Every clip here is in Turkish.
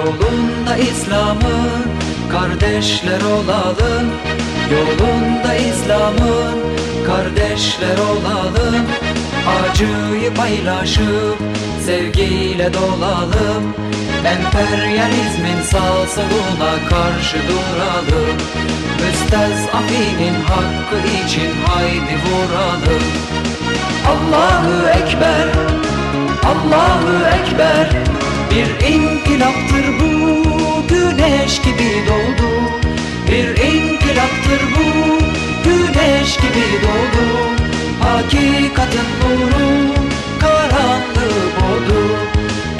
Yolunda İslam'ın kardeşler olalım. Yolunda İslam'ın kardeşler olalım. Acıyı paylaşıp sevgiyle dolalım. Emperyalizmin sağ soluna karşı duralım. Müstezafinin hakkı için haydi vuralım. Allahu Ekber, Allahu Ekber Bir inkılaptır bu güneş gibi doğdu. Bir inkılaptır bu güneş gibi doğdu. Hakikatin nuru karanlığı boğdu.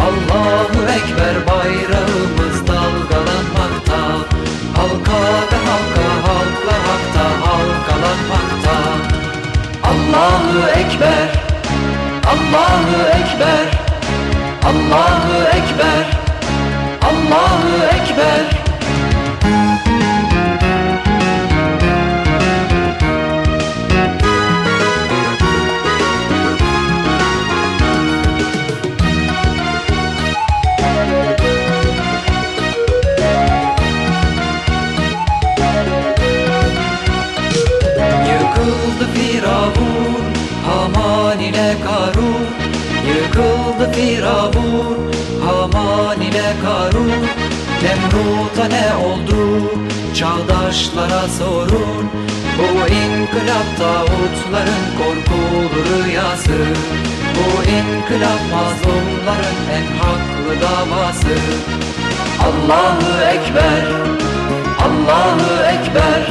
Allahu Ekber bayrağımız dalgalanmakta. Halka ve halka halklar hakta halkalanmakta. Allahu Ekber Allahu Ekber Allahu Ekber Allahu Ekber. Yıkıldı Firavun Haman ile Karun Yıkıldı Firavun Haman ile Karun. Nemrut'a ne oldu Çağdaşlara sorun. Bu inkılap tağutların korkulu rüyası. Bu inkılap mazlumların en haklı davası. Allahu Ekber Allahu Ekber.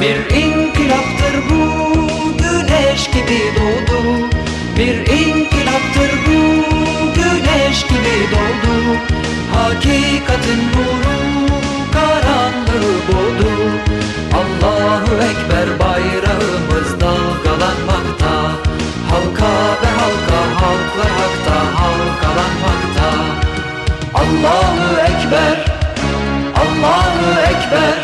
Bir inkılaptır bu güneş gibi doğdu. Bir Hakikatin nuru karanlığı boğdu Allahu Ekber bayrağımız dalgalanmakta Halka ve halka halklar hakta halkalanmakta. Allahu Ekber Allahu Ekber.